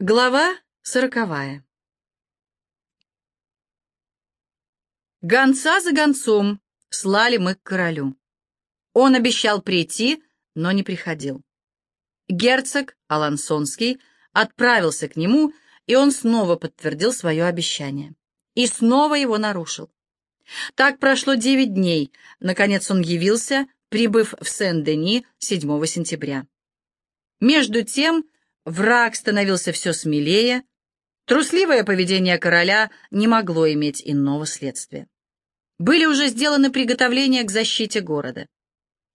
Глава сороковая Гонца за гонцом слали мы к королю. Он обещал прийти, но не приходил. Герцог Алансонский отправился к нему, и он снова подтвердил свое обещание. И снова его нарушил. Так прошло девять дней. Наконец он явился, прибыв в Сен-Дени 7 сентября. Между тем Враг становился все смелее, трусливое поведение короля не могло иметь иного следствия. Были уже сделаны приготовления к защите города.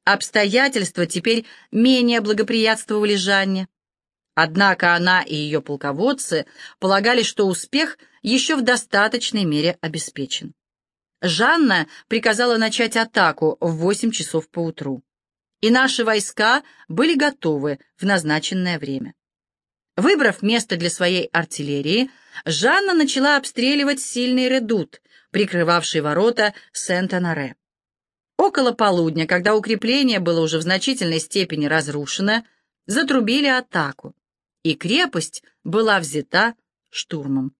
Обстоятельства теперь менее благоприятствовали Жанне. Однако она и ее полководцы полагали, что успех еще в достаточной мере обеспечен. Жанна приказала начать атаку в 8 часов поутру, и наши войска были готовы в назначенное время. Выбрав место для своей артиллерии, Жанна начала обстреливать сильный редут, прикрывавший ворота Сент-Анаре. Около полудня, когда укрепление было уже в значительной степени разрушено, затрубили атаку, и крепость была взята штурмом.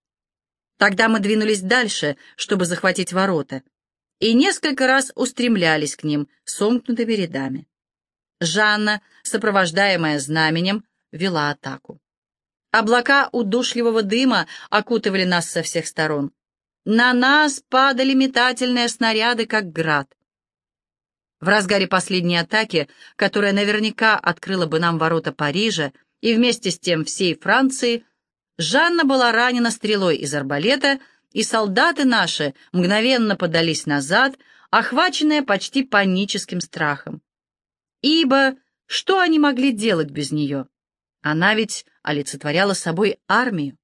Тогда мы двинулись дальше, чтобы захватить ворота, и несколько раз устремлялись к ним сомкнутыми рядами. Жанна, сопровождаемая знаменем, вела атаку. Облака удушливого дыма окутывали нас со всех сторон. На нас падали метательные снаряды, как град. В разгаре последней атаки, которая наверняка открыла бы нам ворота Парижа и вместе с тем всей Франции, Жанна была ранена стрелой из арбалета, и солдаты наши мгновенно подались назад, охваченные почти паническим страхом. Ибо что они могли делать без нее? Она ведь олицетворяла собой армию.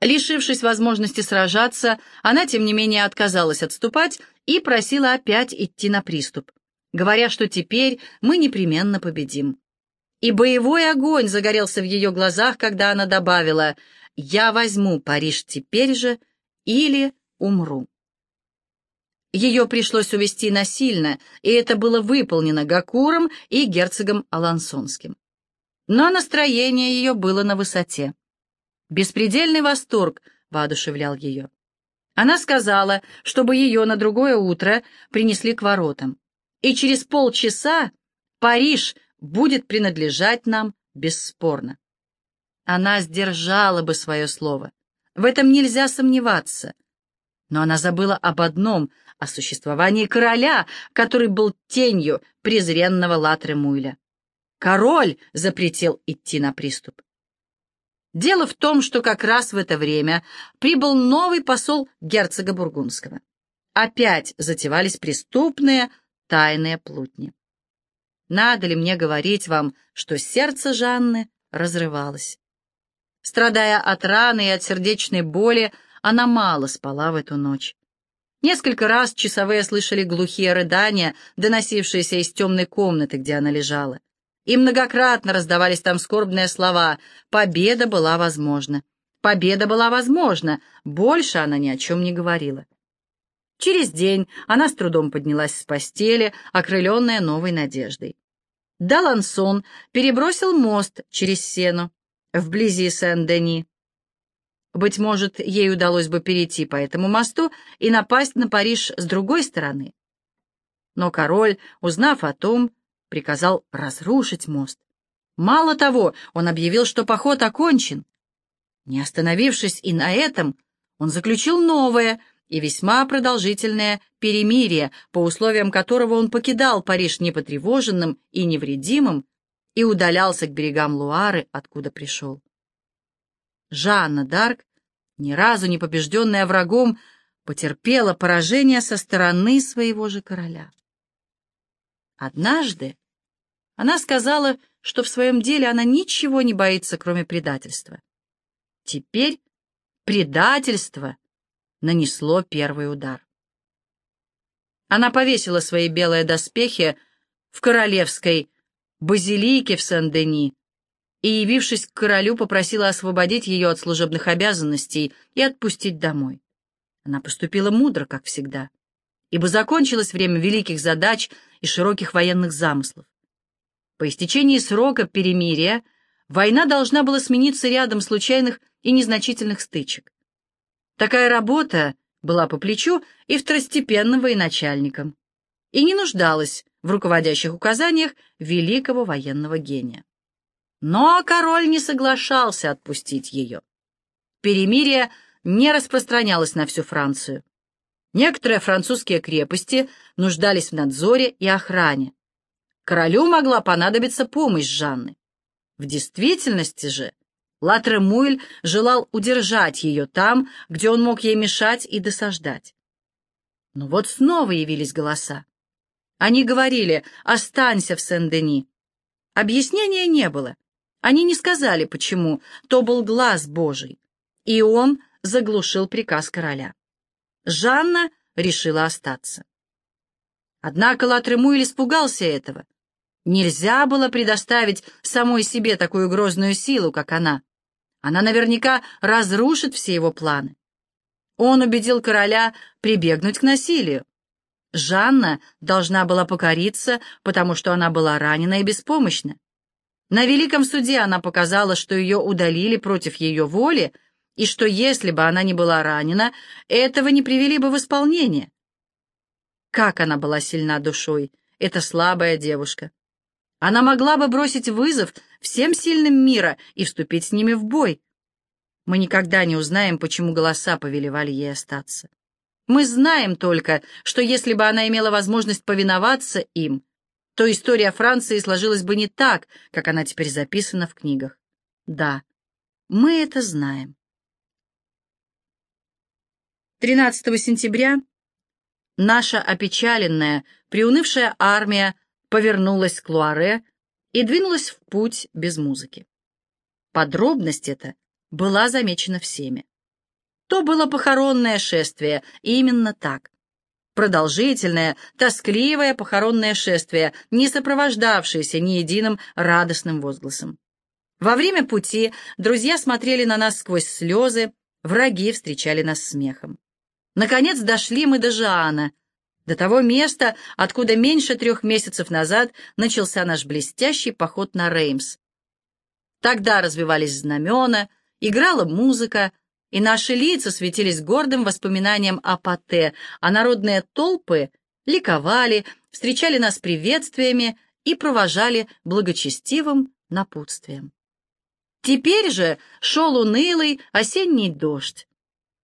Лишившись возможности сражаться, она, тем не менее, отказалась отступать и просила опять идти на приступ, говоря, что теперь мы непременно победим. И боевой огонь загорелся в ее глазах, когда она добавила «Я возьму Париж теперь же или умру». Ее пришлось увести насильно, и это было выполнено Гакуром и герцогом Алансонским но настроение ее было на высоте. Беспредельный восторг воодушевлял ее. Она сказала, чтобы ее на другое утро принесли к воротам, и через полчаса Париж будет принадлежать нам бесспорно. Она сдержала бы свое слово. В этом нельзя сомневаться. Но она забыла об одном — о существовании короля, который был тенью презренного Латры Муйля. Король запретил идти на приступ. Дело в том, что как раз в это время прибыл новый посол герцога Бургундского. Опять затевались преступные тайные плутни. Надо ли мне говорить вам, что сердце Жанны разрывалось? Страдая от раны и от сердечной боли, она мало спала в эту ночь. Несколько раз часовые слышали глухие рыдания, доносившиеся из темной комнаты, где она лежала и многократно раздавались там скорбные слова «Победа была возможна». Победа была возможна, больше она ни о чем не говорила. Через день она с трудом поднялась с постели, окрыленная новой надеждой. Далансон перебросил мост через Сену, вблизи Сен-Дени. Быть может, ей удалось бы перейти по этому мосту и напасть на Париж с другой стороны. Но король, узнав о том, приказал разрушить мост. Мало того, он объявил, что поход окончен. Не остановившись и на этом, он заключил новое и весьма продолжительное перемирие, по условиям которого он покидал Париж непотревоженным и невредимым и удалялся к берегам Луары, откуда пришел. Жанна Дарк, ни разу не побежденная врагом, потерпела поражение со стороны своего же короля. Однажды она сказала, что в своем деле она ничего не боится, кроме предательства. Теперь предательство нанесло первый удар. Она повесила свои белые доспехи в королевской базилике в Сен-Дени и, явившись к королю, попросила освободить ее от служебных обязанностей и отпустить домой. Она поступила мудро, как всегда, ибо закончилось время великих задач и широких военных замыслов. По истечении срока перемирия война должна была смениться рядом случайных и незначительных стычек. Такая работа была по плечу и второстепенным военачальникам, и не нуждалась в руководящих указаниях великого военного гения. Но король не соглашался отпустить ее. Перемирие не распространялось на всю Францию. Некоторые французские крепости нуждались в надзоре и охране. Королю могла понадобиться помощь Жанны. В действительности же Латремуэль желал удержать ее там, где он мог ей мешать и досаждать. Но вот снова явились голоса. Они говорили «Останься в Сен-Дени». Объяснения не было. Они не сказали, почему. То был глаз Божий. И он заглушил приказ короля. Жанна решила остаться. Однако Латремуэль испугался этого. Нельзя было предоставить самой себе такую грозную силу, как она. Она наверняка разрушит все его планы. Он убедил короля прибегнуть к насилию. Жанна должна была покориться, потому что она была ранена и беспомощна. На Великом суде она показала, что ее удалили против ее воли, и что если бы она не была ранена, этого не привели бы в исполнение. Как она была сильна душой, эта слабая девушка. Она могла бы бросить вызов всем сильным мира и вступить с ними в бой. Мы никогда не узнаем, почему голоса повелевали ей остаться. Мы знаем только, что если бы она имела возможность повиноваться им, то история Франции сложилась бы не так, как она теперь записана в книгах. Да, мы это знаем. 13 сентября наша опечаленная, приунывшая армия повернулась к Луаре и двинулась в путь без музыки. Подробность эта была замечена всеми. То было похоронное шествие, именно так. Продолжительное, тоскливое похоронное шествие, не сопровождавшееся ни единым радостным возгласом. Во время пути друзья смотрели на нас сквозь слезы, враги встречали нас смехом. Наконец дошли мы до Жаана, до того места, откуда меньше трех месяцев назад начался наш блестящий поход на Реймс. Тогда развивались знамена, играла музыка, и наши лица светились гордым воспоминанием о Пате, а народные толпы ликовали, встречали нас приветствиями и провожали благочестивым напутствием. Теперь же шел унылый осенний дождь.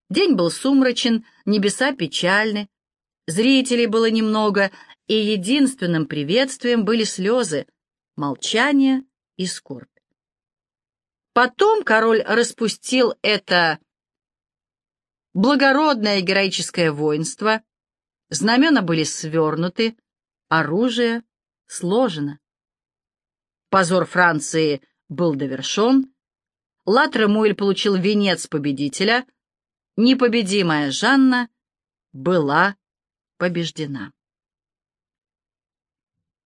День был сумрачен, небеса печальны, зрителей было немного, и единственным приветствием были слезы, молчание и скорбь. Потом король распустил это благородное героическое воинство, знамена были свернуты, оружие сложено. Позор Франции был довершен, Латремуэль получил венец победителя, непобедимая Жанна была побеждена.